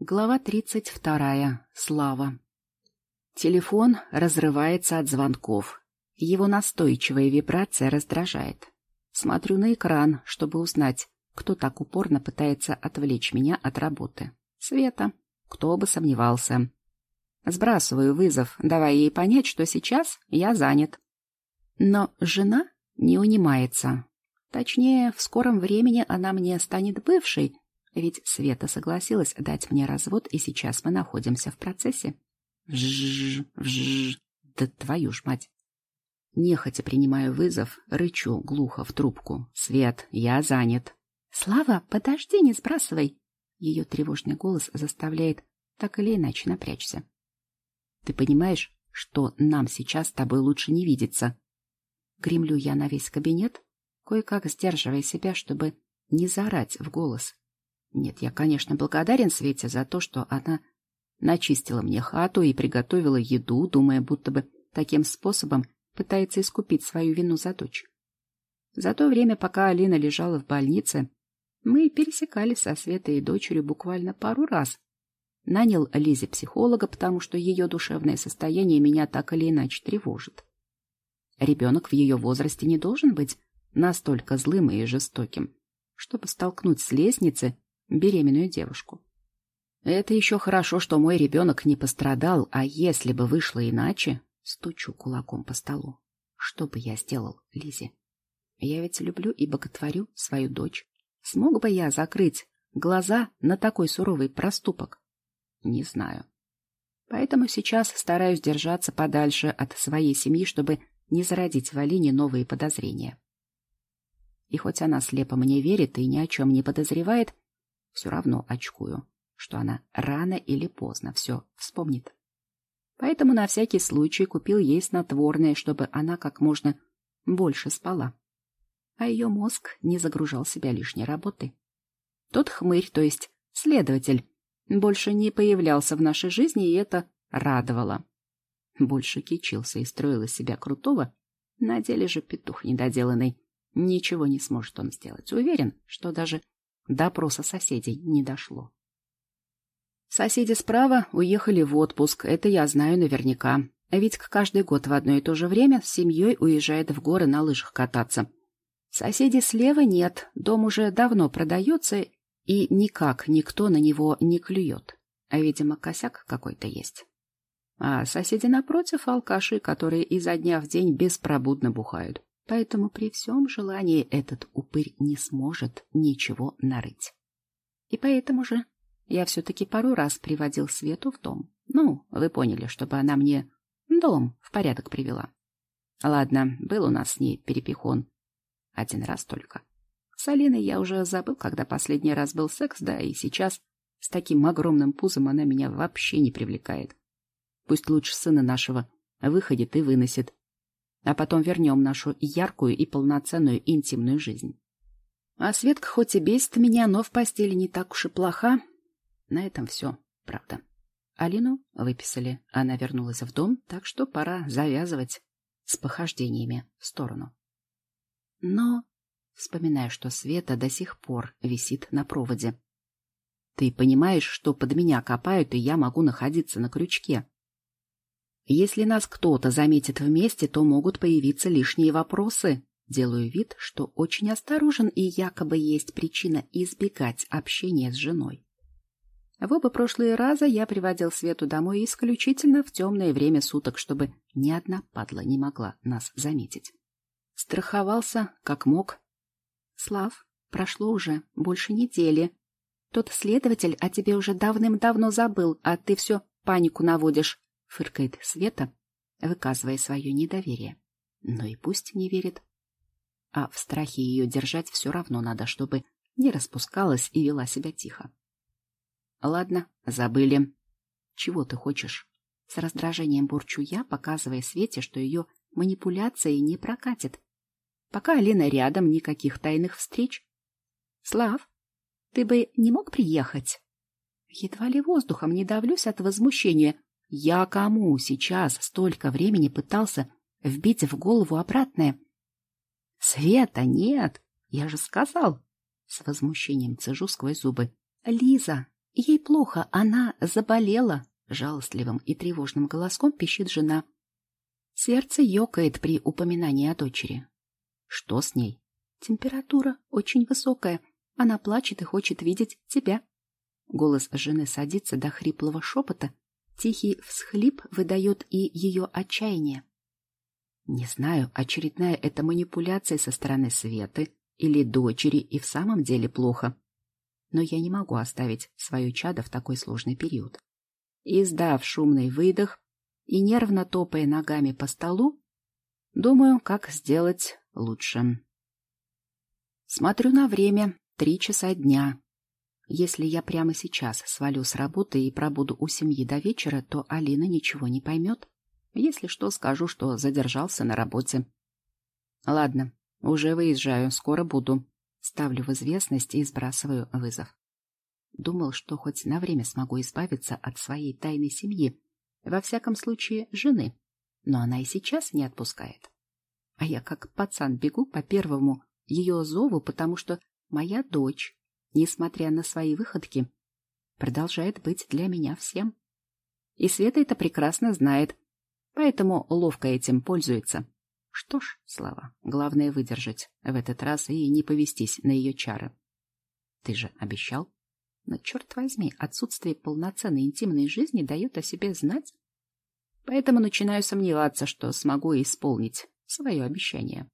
Глава тридцать вторая. Слава. Телефон разрывается от звонков. Его настойчивая вибрация раздражает. Смотрю на экран, чтобы узнать, кто так упорно пытается отвлечь меня от работы. Света. Кто бы сомневался. Сбрасываю вызов, давая ей понять, что сейчас я занят. Но жена не унимается. Точнее, в скором времени она мне станет бывшей, ведь Света согласилась дать мне развод, и сейчас мы находимся в процессе. Вжжж, вжжж, да твою ж мать. Нехотя принимаю вызов, рычу глухо в трубку. «Свет, я занят». «Слава, подожди, не сбрасывай!» Ее тревожный голос заставляет так или иначе напрячься. «Ты понимаешь, что нам сейчас с тобой лучше не видеться?» Гремлю я на весь кабинет, кое-как сдерживая себя, чтобы не заорать в голос. Нет, я, конечно, благодарен Свете за то, что она начистила мне хату и приготовила еду, думая, будто бы таким способом пытается искупить свою вину за дочь. За то время, пока Алина лежала в больнице, мы пересекались со Светой и дочерью буквально пару раз. Нанял Лизе психолога, потому что ее душевное состояние меня так или иначе тревожит. Ребенок в ее возрасте не должен быть настолько злым и жестоким, чтобы столкнуть с лестницы беременную девушку. Это еще хорошо, что мой ребенок не пострадал, а если бы вышло иначе, стучу кулаком по столу. Что бы я сделал, Лизе? Я ведь люблю и боготворю свою дочь. Смог бы я закрыть глаза на такой суровый проступок? Не знаю. Поэтому сейчас стараюсь держаться подальше от своей семьи, чтобы не зародить в Алине новые подозрения. И хоть она слепо мне верит и ни о чем не подозревает, все равно очкую, что она рано или поздно все вспомнит. Поэтому на всякий случай купил ей снотворное, чтобы она как можно больше спала. А ее мозг не загружал себя лишней работой. Тот хмырь, то есть следователь, больше не появлялся в нашей жизни, и это радовало. Больше кичился и строил из себя крутого, на деле же петух недоделанный. Ничего не сможет он сделать. Уверен, что даже Допроса соседей не дошло. Соседи справа уехали в отпуск, это я знаю наверняка. Ведь каждый год в одно и то же время с семьей уезжает в горы на лыжах кататься. Соседей слева нет, дом уже давно продается, и никак никто на него не клюет. А, видимо, косяк какой-то есть. А соседи напротив — алкаши, которые изо дня в день беспробудно бухают. Поэтому при всем желании этот упырь не сможет ничего нарыть. И поэтому же я все-таки пару раз приводил Свету в дом. Ну, вы поняли, чтобы она мне дом в порядок привела. Ладно, был у нас с ней перепихон. Один раз только. С Алиной я уже забыл, когда последний раз был секс, да и сейчас с таким огромным пузом она меня вообще не привлекает. Пусть лучше сына нашего выходит и выносит, а потом вернем нашу яркую и полноценную интимную жизнь. А Светка хоть и бесит меня, но в постели не так уж и плоха. На этом все, правда. Алину выписали, она вернулась в дом, так что пора завязывать с похождениями в сторону. Но вспоминаю, что Света до сих пор висит на проводе. Ты понимаешь, что под меня копают, и я могу находиться на крючке. Если нас кто-то заметит вместе, то могут появиться лишние вопросы. Делаю вид, что очень осторожен и якобы есть причина избегать общения с женой. В оба прошлые раза я приводил Свету домой исключительно в темное время суток, чтобы ни одна падла не могла нас заметить. Страховался, как мог. Слав, прошло уже больше недели. Тот следователь о тебе уже давным-давно забыл, а ты все панику наводишь. — фыркает Света, выказывая свое недоверие. Но и пусть не верит. А в страхе ее держать все равно надо, чтобы не распускалась и вела себя тихо. Ладно, забыли. Чего ты хочешь? С раздражением бурчу я, показывая Свете, что ее манипуляции не прокатит. Пока Алина рядом, никаких тайных встреч. Слав, ты бы не мог приехать? Едва ли воздухом не давлюсь от возмущения. Я кому сейчас столько времени пытался вбить в голову обратное? Света, нет, я же сказал. С возмущением цежу сквозь зубы. Лиза, Ей плохо, она заболела, жалостливым и тревожным голоском пищит жена. Сердце ёкает при упоминании о дочери. Что с ней? Температура очень высокая. Она плачет и хочет видеть тебя. Голос жены садится до хриплого шепота. Тихий всхлип выдает и ее отчаяние. Не знаю, очередная это манипуляция со стороны Светы или дочери и в самом деле плохо. Но я не могу оставить свое чадо в такой сложный период. Издав шумный выдох и нервно топая ногами по столу, думаю, как сделать лучше. Смотрю на время. Три часа дня. Если я прямо сейчас свалю с работы и пробуду у семьи до вечера, то Алина ничего не поймет. Если что, скажу, что задержался на работе. Ладно, уже выезжаю, скоро буду. Ставлю в известность и сбрасываю вызов. Думал, что хоть на время смогу избавиться от своей тайной семьи, во всяком случае, жены. Но она и сейчас не отпускает. А я как пацан бегу по первому ее зову, потому что моя дочь, несмотря на свои выходки, продолжает быть для меня всем. И Света это прекрасно знает, поэтому ловко этим пользуется. Что ж, Слава, главное выдержать в этот раз и не повестись на ее чары. Ты же обещал? Но, черт возьми, отсутствие полноценной интимной жизни дает о себе знать. Поэтому начинаю сомневаться, что смогу исполнить свое обещание.